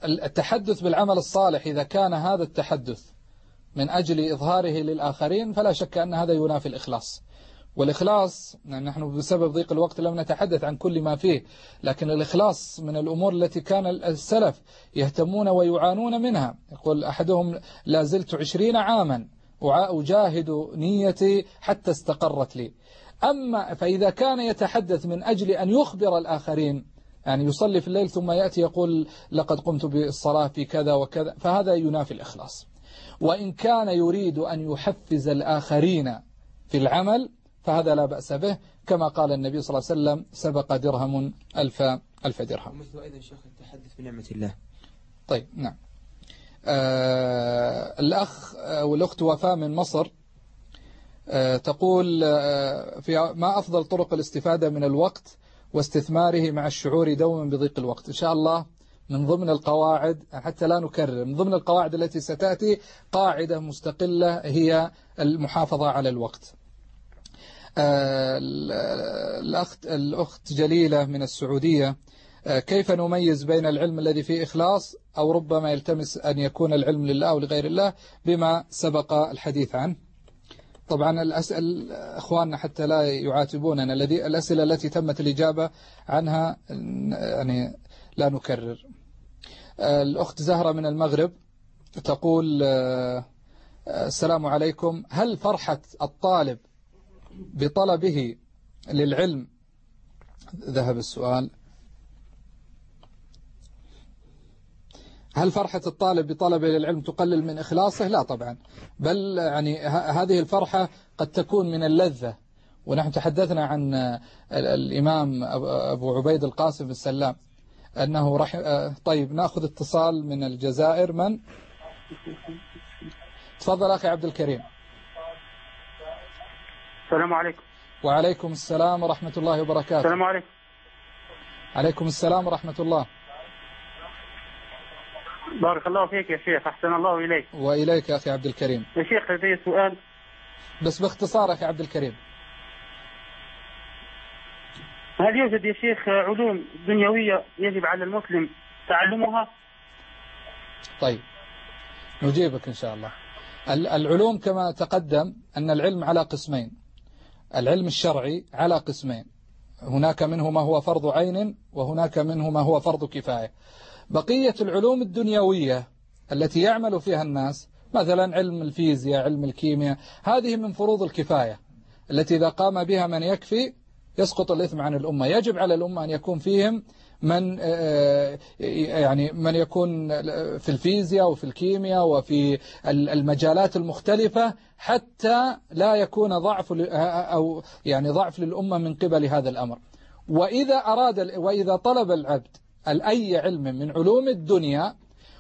التحدث بالعمل الصالح إذا كان هذا التحدث من أجل إظهاره للآخرين فلا شك أن هذا ينافي الإخلاص. والإخلاص يعني نحن بسبب ضيق الوقت لم نتحدث عن كل ما فيه لكن الإخلاص من الأمور التي كان السلف يهتمون ويعانون منها. يقول أحدهم لا زلت عشرين عاما أجاهد نيتي حتى استقرت لي. أما فإذا كان يتحدث من أجل أن يخبر الآخرين يعني يصلي في الليل ثم يأتي يقول لقد قمت بالصلاة في كذا وكذا فهذا ينافي الإخلاص. وإن كان يريد أن يحفز الآخرين في العمل فهذا لا بأس به كما قال النبي صلى الله عليه وسلم سبق درهم ألف, ألف درهم. ومثل أيضا شيخ التحدث بنعمة الله. طيب نعم. آه الأخ والأخت وفاء من مصر آه، تقول آه، في ما أفضل طرق الاستفادة من الوقت واستثماره مع الشعور دوما بضيق الوقت. إن شاء الله من ضمن القواعد حتى لا نكرر من ضمن القواعد التي ستأتي قاعدة مستقلة هي المحافظة على الوقت. آه، الأخت, الأخت جليلة من السعودية كيف نميز بين العلم الذي فيه إخلاص أو ربما يلتمس أن يكون العلم لله أو لغير الله بما سبق الحديث عنه؟ طبعا الأسئلة أخواننا حتى لا يعاتبوننا الذي الأسئلة التي تمت الإجابة عنها يعني لا نكرر. الأخت زهرة من المغرب تقول السلام عليكم. هل فرحة الطالب بطلبه للعلم؟ ذهب السؤال. هل فرحة الطالب بطلبه للعلم تقلل من إخلاصه؟ لا طبعا. بل يعني هذه الفرحة قد تكون من اللذة. ونحن تحدثنا عن الإمام أبو عبيد القاسم السلام أنه رح طيب نأخذ اتصال من الجزائر. من؟ تفضل أخي عبد الكريم. السلام عليكم. وعليكم السلام ورحمة الله وبركاته. السلام عليكم. عليكم السلام ورحمة الله. بارك الله فيك يا شيخ أحسن الله إليك. وإليك يا أخي عبد الكريم. يا شيخ لدي سؤال؟ بس باختصار أخي عبد الكريم. هل يوجد يا شيخ علوم دنيوية يجب على المسلم تعلمها؟ طيب نجيبك إن شاء الله. العلوم كما تقدم أن العلم على قسمين. العلم الشرعي على قسمين. هناك منه ما هو فرض عين وهناك منه ما هو فرض كفاية. بقية العلوم الدنيوية التي يعمل فيها الناس مثلا علم الفيزياء علم الكيمياء هذه من فروض الكفاية التي إذا قام بها من يكفي يسقط الإثم عن الأمة. يجب على الأمة أن يكون فيهم من يعني من يكون في الفيزياء وفي الكيمياء وفي المجالات المختلفة حتى لا يكون ضعف أو يعني ضعف للأمة من قبل هذا الأمر. وإذا أراد وإذا طلب العبد أي علم من علوم الدنيا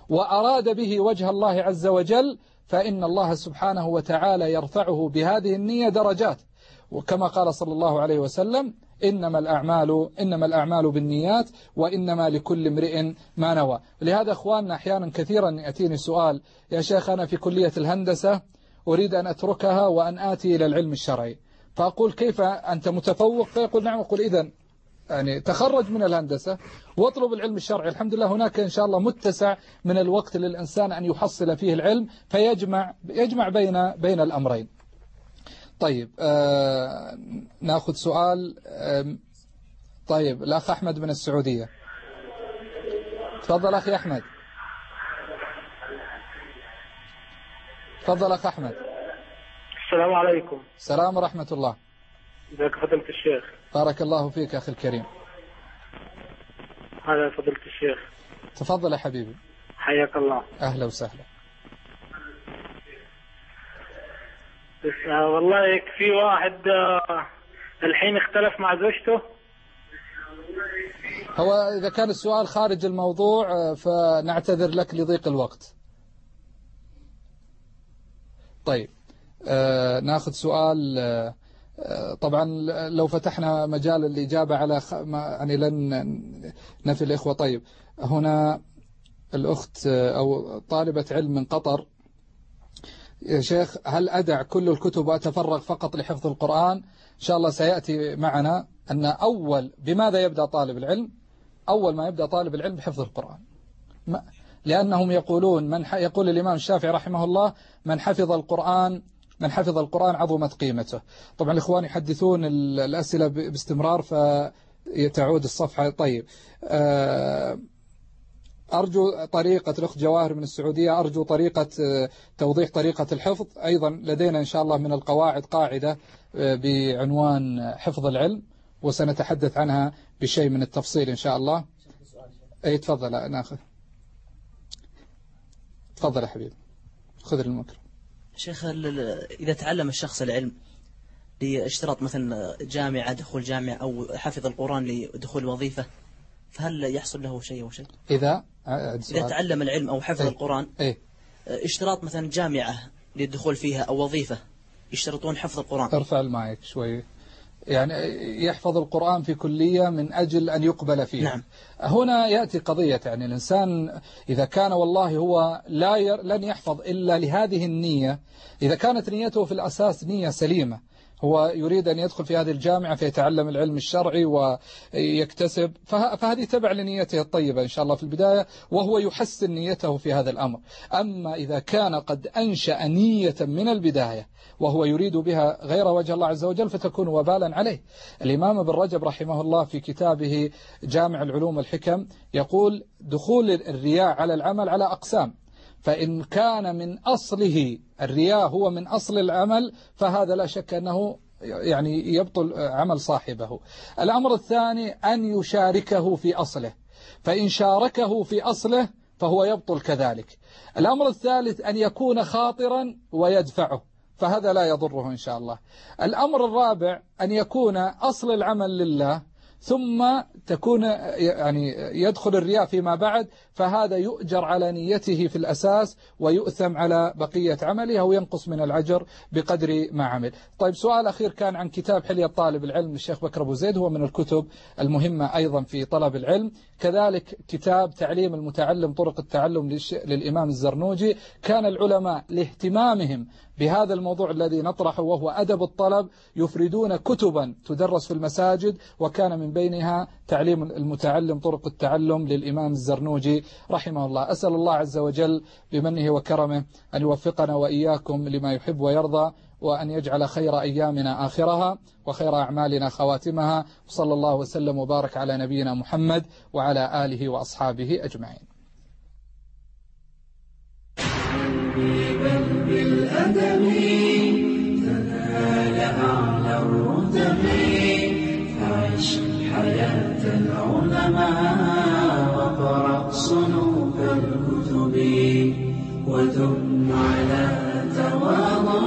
وأراد به وجه الله عز وجل فإن الله سبحانه وتعالى يرفعه بهذه النية درجات. وكما قال صلى الله عليه وسلم إنما الأعمال إنما الأعمال بالنيات وإنما لكل امرئ ما نوى. لهذا أخواننا أحيانا كثيرا يأتيني سؤال يا شيخ أنا في كلية الهندسة أريد أن أتركها وأن آتي إلى العلم الشرعي. فأقول كيف أنت متفوق؟ فيقول نعم. أقول إذن يعني تخرج من الهندسة واطلب العلم الشرعي. الحمد لله هناك إن شاء الله متسع من الوقت للإنسان أن يحصل فيه العلم فيجمع يجمع بين بين الأمرين. طيب آه نأخذ سؤال آه طيب الأخ أحمد من السعودية. تفضل أخي أحمد. تفضل أخ أحمد. السلام عليكم. السلام ورحمة الله. ازيك فضيلة الشيخ؟ بارك الله فيك أخي الكريم. هذا فضيلة الشيخ. تفضل يا حبيبي. حياك الله. أهلا وسهلا. بس آه والله في واحد آه الحين اختلف مع زوجته. هو إذا كان السؤال خارج الموضوع آه فنعتذر لك لضيق الوقت. طيب آه ناخذ سؤال آه طبعا لو فتحنا مجال الإجابة على خ... يعني لن نفي الإخوة. طيب هنا الأخت أو طالبة علم من قطر. يا شيخ هل أدع كل الكتب وأتفرغ فقط لحفظ القرآن؟ إن شاء الله سيأتي معنا أن أول بماذا يبدأ طالب العلم؟ أول ما يبدأ طالب العلم بحفظ القرآن. ما لأنهم يقولون من. يقول الإمام الشافعي رحمه الله من حفظ القرآن من حفظ القرآن عظمت قيمته. طبعا الإخوان يحدثون الأسئلة باستمرار فتعود الصفحة. طيب أرجو طريقة الأخت جواهر من السعودية أرجو طريقة توضيح طريقة الحفظ. أيضا لدينا إن شاء الله من القواعد قاعدة بعنوان حفظ العلم وسنتحدث عنها بشيء من التفصيل إن شاء الله. أي تفضل ناخذ تفضل يا حبيبي. خذ المكر. شيخ إذا تعلم الشخص العلم لاشتراط مثلا جامعة دخول جامعة أو حفظ القرآن لدخول وظيفة فهل يحصل له شيء أو شيء؟ إذا؟ إذا تعلم العلم أو حفظ إيه؟ القرآن إيه؟ اشتراط مثلا جامعة للدخول فيها أو وظيفة يشترطون حفظ القرآن. ارفع المايك شوي. يعني يحفظ القرآن في كلية من أجل أن يقبل فيها نعم. هنا يأتي قضية يعني الإنسان إذا كان والله هو لا ير لن يحفظ إلا لهذه النية إذا كانت نيته في الأساس نية سليمة هو يريد أن يدخل في هذه الجامعة فيتعلم العلم الشرعي ويكتسب فه- فهذه تبع لنيته الطيبة إن شاء الله في البداية وهو يحسن نيته في هذا الأمر. أما إذا كان قد أنشأ نية من البداية وهو يريد بها غير وجه الله عز وجل فتكون وبالا عليه. الإمام ابن رجب رحمه الله في كتابه جامع العلوم والحكم يقول دخول الرياء على العمل على أقسام. فإن كان من أصله الرياء هو من أصل العمل فهذا لا شك أنه يعني يبطل عمل صاحبه. الأمر الثاني أن يشاركه في أصله. فإن شاركه في أصله فهو يبطل كذلك. الأمر الثالث أن يكون خاطرا ويدفعه فهذا لا يضره إن شاء الله. الأمر الرابع أن يكون أصل العمل لله ثم تكون يعني يدخل الرياء فيما بعد فهذا يؤجر على نيته في الأساس ويؤثم على بقية عمله أو ينقص من العجر بقدر ما عمل. طيب سؤال أخير كان عن كتاب حلية طالب العلم للشيخ بكر أبو زيد هو من الكتب المهمة أيضا في طلب العلم. كذلك كتاب تعليم المتعلم طرق التعلم للإمام الزرنوجي. كان العلماء لاهتمامهم بهذا الموضوع الذي نطرحه وهو أدب الطلب يفردون كتبا تدرس في المساجد وكان من بينها تعليم المتعلم طرق التعلم للإمام الزرنوجي رحمه الله. أسأل الله عز وجل بمنه وكرمه أن يوفقنا وإياكم لما يحب ويرضى وأن يجعل خير أيامنا آخرها وخير أعمالنا خواتمها. وصلى الله وسلم وبارك على نبينا محمد وعلى آله وأصحابه أجمعين. بل بالأدب تنال أعلى الرتب فعش حياة العلماء واقرأ صنوف الكتب ودم على تواضع